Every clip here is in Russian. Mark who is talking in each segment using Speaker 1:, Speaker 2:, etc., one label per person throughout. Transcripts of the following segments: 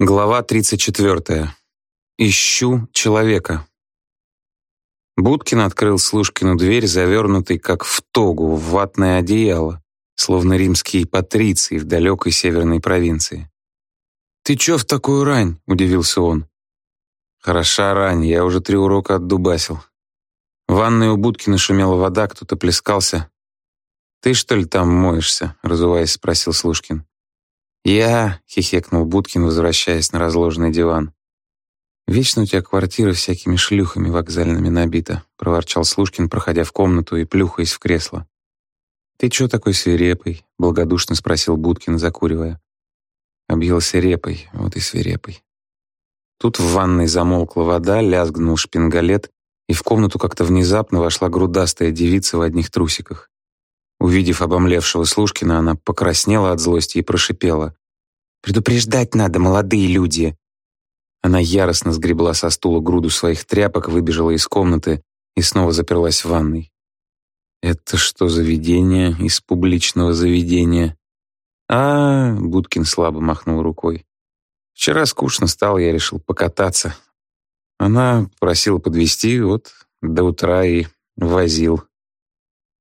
Speaker 1: Глава 34. Ищу человека. Будкин открыл Слушкину дверь, завернутый, как в тогу, в ватное одеяло, словно римские патриции в далекой северной провинции. «Ты чё в такую рань?» — удивился он. «Хороша рань, я уже три урока отдубасил. В ванной у Будкина шумела вода, кто-то плескался. «Ты, что ли, там моешься?» — разуваясь, спросил Слушкин. «Я», — хихекнул Будкин, возвращаясь на разложенный диван. «Вечно у тебя квартира всякими шлюхами вокзальными набита», — проворчал Слушкин, проходя в комнату и плюхаясь в кресло. «Ты чё такой свирепый?» — благодушно спросил Будкин, закуривая. Объелся репой, вот и свирепый. Тут в ванной замолкла вода, лязгнул шпингалет, и в комнату как-то внезапно вошла грудастая девица в одних трусиках. Увидев обомлевшего Слушкина, она покраснела от злости и прошипела. «Предупреждать надо, молодые люди!» Она яростно сгребла со стула груду своих тряпок, выбежала из комнаты и снова заперлась в ванной. «Это что за видение из публичного заведения?» «А, -а, -а Будкин слабо махнул рукой. «Вчера скучно стало, я решил покататься. Она просила подвести, вот до утра и возил».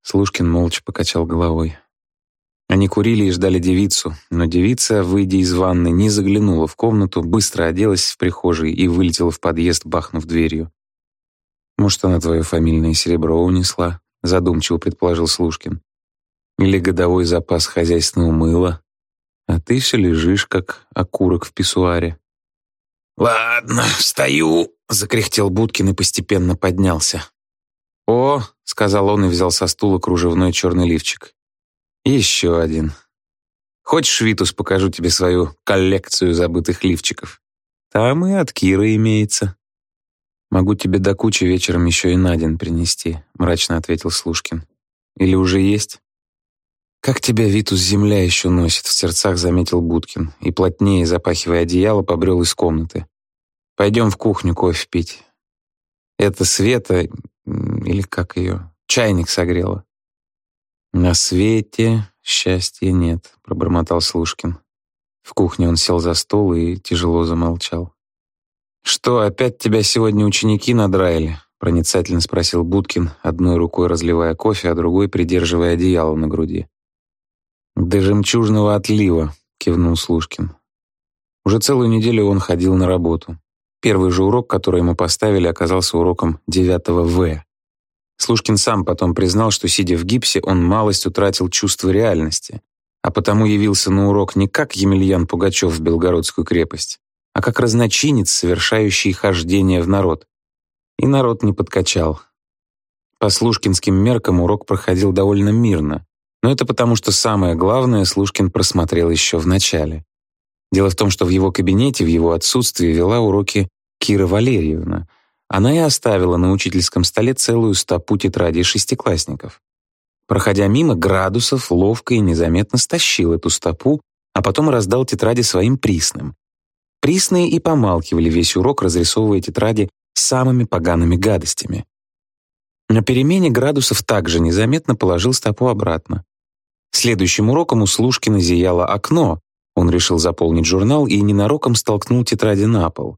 Speaker 1: Слушкин молча покачал головой. Они курили и ждали девицу, но девица, выйдя из ванны, не заглянула в комнату, быстро оделась в прихожей и вылетела в подъезд, бахнув дверью. «Может, она твое фамильное серебро унесла?» — задумчиво предположил Слушкин. «Или годовой запас хозяйственного мыла? А ты все лежишь, как окурок в писсуаре».
Speaker 2: «Ладно, встаю», — закряхтел Будкин и постепенно поднялся.
Speaker 1: «О», — сказал он и взял со стула кружевной черный лифчик. «Еще один. Хочешь, Витус, покажу тебе свою коллекцию забытых лифчиков? Там и от Киры имеется». «Могу тебе до кучи вечером еще и Надин принести», — мрачно ответил Служкин. «Или уже есть?» «Как тебя, Витус, земля еще носит?» — в сердцах заметил Будкин и, плотнее запахивая одеяло, побрел из комнаты. «Пойдем в кухню кофе пить. Это Света или как ее, чайник согрела. «На свете счастья нет», — пробормотал Слушкин. В кухне он сел за стол и тяжело замолчал. «Что, опять тебя сегодня ученики надраили?» — проницательно спросил Будкин, одной рукой разливая кофе, а другой придерживая одеяло на груди. «До жемчужного отлива», — кивнул Слушкин. Уже целую неделю он ходил на работу. Первый же урок, который ему поставили, оказался уроком 9 В. Слушкин сам потом признал, что, сидя в гипсе, он малость утратил чувство реальности, а потому явился на урок не как Емельян Пугачев в Белгородскую крепость, а как разночинец, совершающий хождение в народ. И народ не подкачал. По слушкинским меркам урок проходил довольно мирно, но это потому, что самое главное Слушкин просмотрел еще в начале. Дело в том, что в его кабинете в его отсутствии вела уроки Кира Валерьевна. Она и оставила на учительском столе целую стопу тетрадей шестиклассников. Проходя мимо, Градусов ловко и незаметно стащил эту стопу, а потом раздал тетради своим присным. Присные и помалкивали весь урок, разрисовывая тетради самыми погаными гадостями. На перемене Градусов также незаметно положил стопу обратно. Следующим уроком у Слушкина зияло окно, он решил заполнить журнал и ненароком столкнул тетради на пол.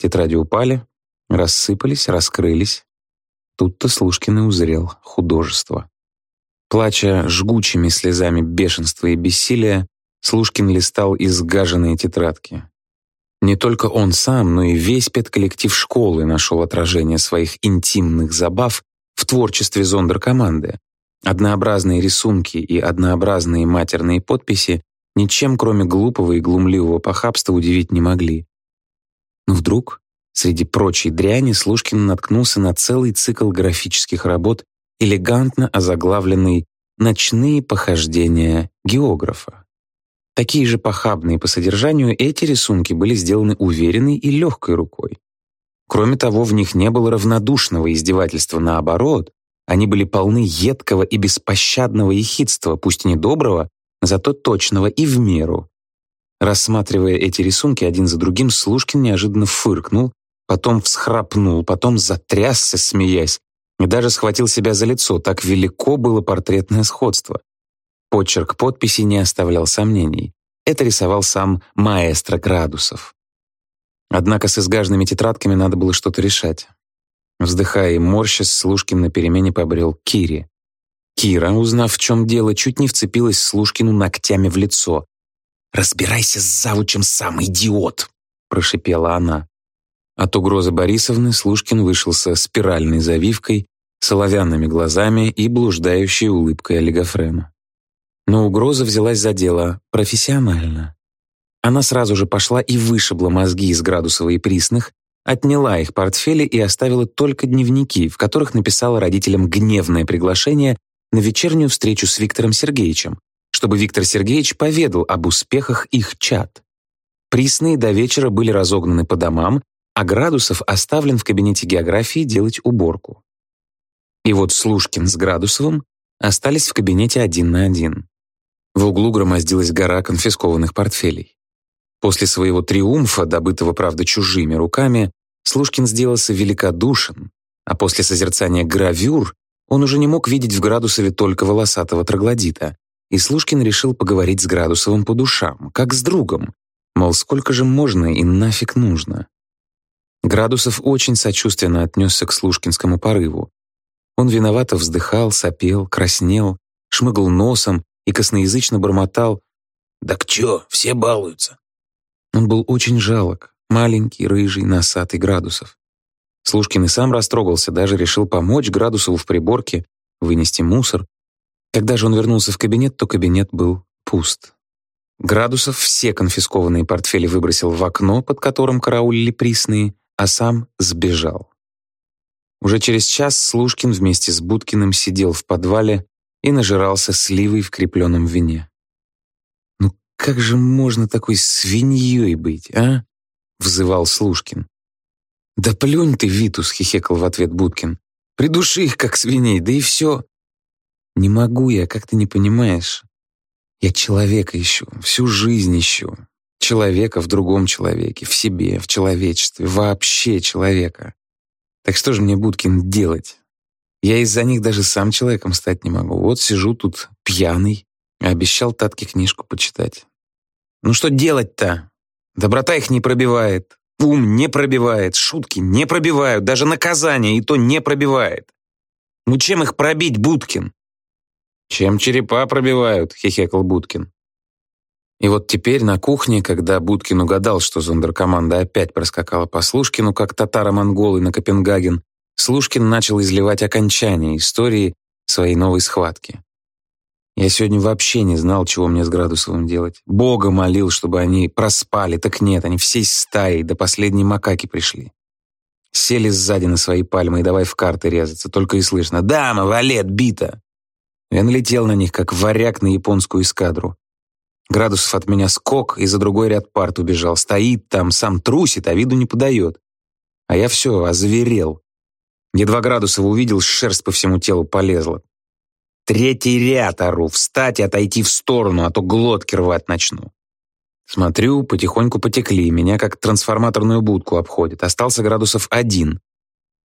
Speaker 1: Тетради упали, рассыпались, раскрылись. Тут-то Слушкин и узрел художество. Плача жгучими слезами бешенства и бессилия, Слушкин листал изгаженные тетрадки. Не только он сам, но и весь педколлектив школы нашел отражение своих интимных забав в творчестве зондеркоманды. Однообразные рисунки и однообразные матерные подписи ничем, кроме глупого и глумливого похабства, удивить не могли. Но вдруг, среди прочей дряни, Слушкин наткнулся на целый цикл графических работ, элегантно озаглавленный «Ночные похождения географа». Такие же похабные по содержанию, эти рисунки были сделаны уверенной и легкой рукой. Кроме того, в них не было равнодушного издевательства, наоборот, они были полны едкого и беспощадного ехидства, пусть и недоброго, зато точного и в меру. Рассматривая эти рисунки один за другим, Слушкин неожиданно фыркнул, потом всхрапнул, потом затрясся, смеясь, и даже схватил себя за лицо, так велико было портретное сходство. Почерк подписи не оставлял сомнений. Это рисовал сам маэстро Градусов. Однако с изгаженными тетрадками надо было что-то решать. Вздыхая и морщась, Слушкин на перемене побрел Кире. Кира, узнав, в чем дело, чуть не вцепилась Слушкину ногтями в лицо. «Разбирайся с завучем сам, идиот!» — прошипела она. От угрозы Борисовны Слушкин вышел со спиральной завивкой, соловянными глазами и блуждающей улыбкой олигофрена. Но угроза взялась за дело профессионально. Она сразу же пошла и вышибла мозги из Градусова и Присных, отняла их портфели и оставила только дневники, в которых написала родителям гневное приглашение на вечернюю встречу с Виктором Сергеевичем, чтобы Виктор Сергеевич поведал об успехах их чат. Присные до вечера были разогнаны по домам, а Градусов оставлен в кабинете географии делать уборку. И вот Слушкин с Градусовым остались в кабинете один на один. В углу громоздилась гора конфискованных портфелей. После своего триумфа, добытого, правда, чужими руками, Слушкин сделался великодушен, а после созерцания гравюр он уже не мог видеть в Градусове только волосатого троглодита, и Слушкин решил поговорить с Градусовым по душам, как с другом, мол, сколько же можно и нафиг нужно. Градусов очень сочувственно отнесся к слушкинскому порыву. Он виновато вздыхал, сопел, краснел, шмыгал носом и косноязычно бормотал «Так чё, все балуются?» Он был очень жалок, маленький, рыжий, носатый Градусов. Слушкин и сам растрогался, даже решил помочь Градусову в приборке, вынести мусор. Когда же он вернулся в кабинет, то кабинет был пуст. Градусов все конфискованные портфели выбросил в окно, под которым караулили присные, а сам сбежал. Уже через час Слушкин вместе с Будкиным сидел в подвале и нажирался сливой в крепленном вине. «Ну как же можно такой свиньей быть, а?» — взывал Слушкин. «Да плюнь ты, Витус!» — хихекал в ответ Будкин. «Придуши их, как свиней, да и все!» «Не могу я, как ты не понимаешь. Я человека ищу, всю жизнь ищу. Человека в другом человеке, в себе, в человечестве, вообще человека. Так что же мне, Будкин, делать? Я из-за них даже сам человеком стать не могу. Вот сижу тут пьяный, обещал Татке книжку почитать. Ну что делать-то? Доброта их не пробивает, ум не пробивает, шутки не пробивают, даже наказание и то не пробивает. Ну чем их пробить, Будкин? Чем черепа пробивают, хихекал Будкин. И вот теперь на кухне, когда Будкин угадал, что зондеркоманда опять проскакала по Служкину, как татаро-монголы на Копенгаген, Слушкин начал изливать окончание истории своей новой схватки. Я сегодня вообще не знал, чего мне с Градусовым делать. Бога молил, чтобы они проспали, так нет, они всей стаей до последней макаки пришли. Сели сзади на свои пальмы и давай в карты резаться, только и слышно «Дама, валет, бита!» Я налетел на них, как варяг на японскую эскадру. Градусов от меня скок и за другой ряд парт убежал. Стоит там, сам трусит, а виду не подает. А я все, озверел. Едва Градусова увидел, шерсть по всему телу полезла. Третий ряд ору, встать и отойти в сторону, а то глотки рвать начну. Смотрю, потихоньку потекли, меня как трансформаторную будку обходят. Остался градусов один.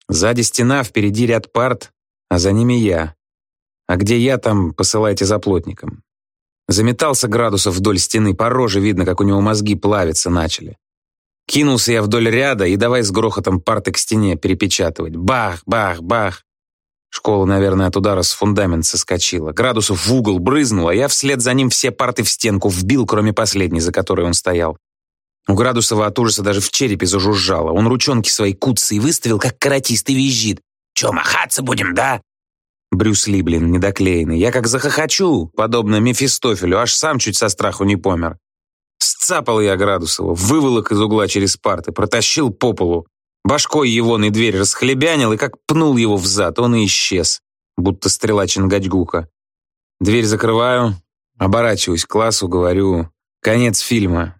Speaker 1: Сзади стена, впереди ряд парт, а за ними я. А где я, там посылайте за плотником. Заметался градусов вдоль стены, по роже видно, как у него мозги плавиться начали. Кинулся я вдоль ряда и давай с грохотом парты к стене перепечатывать. Бах, бах, бах. Школа, наверное, от удара с фундамент соскочила. Градусов в угол брызнула, я вслед за ним все парты в стенку вбил, кроме последней, за которой он стоял. У Градусова от ужаса даже в черепе зажужжало. Он ручонки свои куцы и выставил, как каратист, и визжит. «Че, махаться будем, да?» Брюс Ли, блин, недоклеенный. Я как захохочу, подобно Мефистофелю, аж сам чуть со страху не помер. Сцапал я Градусова, выволок из угла через парты, протащил по полу. Башкой его на дверь расхлебянил и как пнул его в зад, он и исчез, будто стрела Чингачгука. Дверь закрываю, оборачиваюсь к классу, говорю «Конец фильма».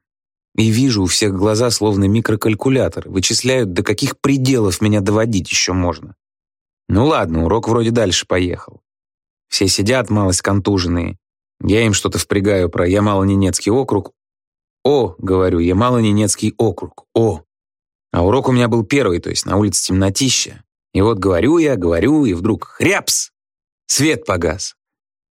Speaker 1: И вижу у всех глаза словно микрокалькулятор, вычисляют, до каких пределов меня доводить еще можно. Ну ладно, урок вроде дальше поехал. Все сидят, малость контуженные. Я им что-то впрягаю про Ямало-Ненецкий округ. О, говорю, Ямало-Ненецкий округ. О. А урок у меня был первый, то есть на улице темнотища. И вот говорю я, говорю, и вдруг хряпс! Свет погас.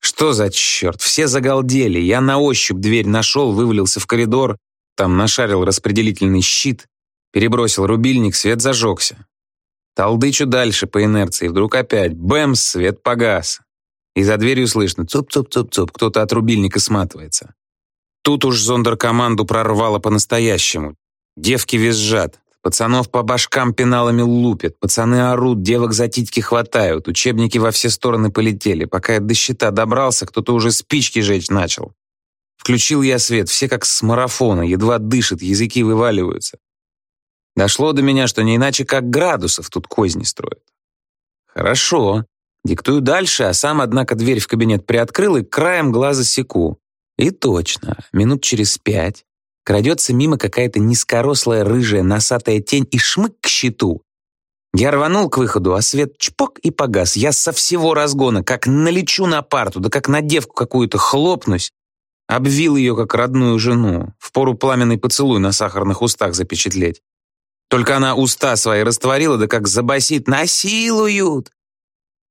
Speaker 1: Что за черт? Все загалдели. Я на ощупь дверь нашел, вывалился в коридор, там нашарил распределительный щит. Перебросил рубильник, свет зажегся. Толдычу дальше по инерции, вдруг опять бэмс, свет погас. И за дверью слышно цоп-цоп-цоп-цоп, кто-то от рубильника сматывается. Тут уж зондеркоманду прорвало по-настоящему. Девки визжат, пацанов по башкам пеналами лупят, пацаны орут, девок за титьки хватают, учебники во все стороны полетели. Пока я до щита добрался, кто-то уже спички жечь начал. Включил я свет, все как с марафона, едва дышат, языки вываливаются. Дошло до меня, что не иначе как градусов тут козни строят. Хорошо. Диктую дальше, а сам, однако, дверь в кабинет приоткрыл и краем глаза секу. И точно, минут через пять крадется мимо какая-то низкорослая рыжая носатая тень и шмык к щиту. Я рванул к выходу, а свет чпок и погас. Я со всего разгона, как налечу на парту, да как на девку какую-то хлопнусь, Обвил ее, как родную жену, в пору пламенный поцелуй на сахарных устах запечатлеть. Только она уста свои растворила, да как забасит «Насилуют!».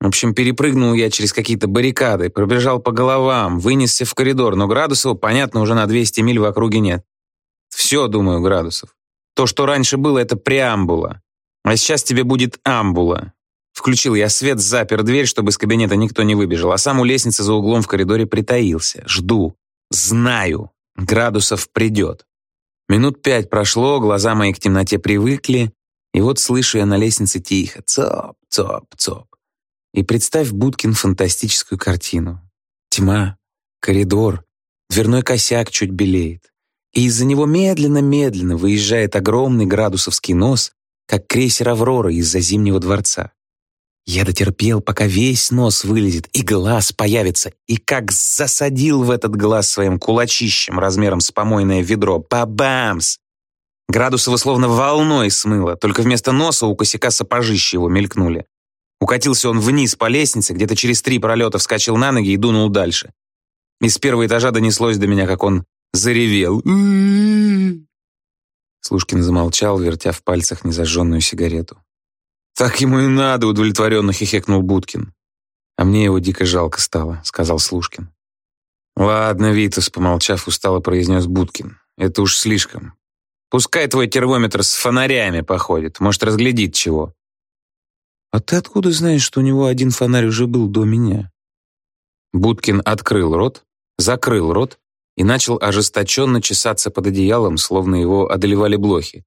Speaker 1: В общем, перепрыгнул я через какие-то баррикады, пробежал по головам, вынесся в коридор, но градусов, понятно, уже на 200 миль в округе нет. Все, думаю, градусов. То, что раньше было, это преамбула. А сейчас тебе будет амбула. Включил я свет, запер дверь, чтобы из кабинета никто не выбежал, а сам у лестницы за углом в коридоре притаился. Жду. Знаю, градусов придет. Минут пять прошло, глаза мои к темноте привыкли, и вот слышу я на лестнице тихо «цоп, цоп, цоп». И представь, Будкин, фантастическую картину. Тьма, коридор, дверной косяк чуть белеет. И из-за него медленно-медленно выезжает огромный градусовский нос, как крейсер «Аврора» из-за Зимнего дворца. Я дотерпел, пока весь нос вылезет и глаз появится, и как засадил в этот глаз своим кулачищем размером с помойное ведро. Бабамс! Градусово словно волной смыло, только вместо носа у косяка сапожища его мелькнули. Укатился он вниз по лестнице, где-то через три пролета вскочил на ноги и дунул дальше. Из первого этажа донеслось до меня, как он заревел. Слушкин замолчал, вертя в пальцах незажженную сигарету. «Так ему и надо», — удовлетворенно хихекнул Будкин. «А мне его дико жалко стало», — сказал Слушкин. «Ладно, Витас», — помолчав, устало произнес Будкин. «Это уж слишком. Пускай твой термометр с фонарями походит, может, разглядит чего». «А ты откуда знаешь, что у него один фонарь уже был до меня?» Будкин открыл рот, закрыл рот и начал ожесточенно чесаться под одеялом, словно его одолевали блохи.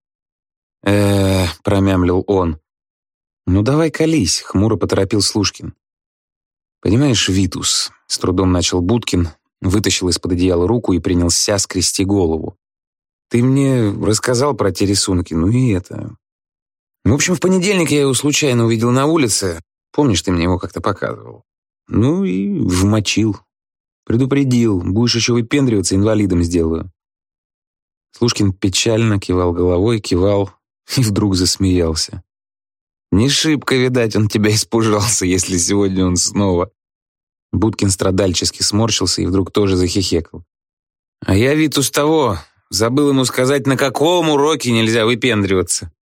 Speaker 1: э промямлил он, «Ну давай колись», — хмуро поторопил Слушкин. «Понимаешь, Витус», — с трудом начал Будкин, вытащил из-под одеяла руку и принялся скрести голову. «Ты мне рассказал про те рисунки, ну и это...» В общем, в понедельник я его случайно увидел на улице. Помнишь, ты мне его как-то показывал? Ну и вмочил. Предупредил, будешь еще выпендриваться, инвалидом сделаю. Слушкин печально кивал головой, кивал и вдруг засмеялся. Не шибко, видать, он тебя испужался, если сегодня он снова. Будкин страдальчески сморщился и вдруг тоже захихекал. А я Витус того, забыл ему сказать, на каком уроке нельзя выпендриваться.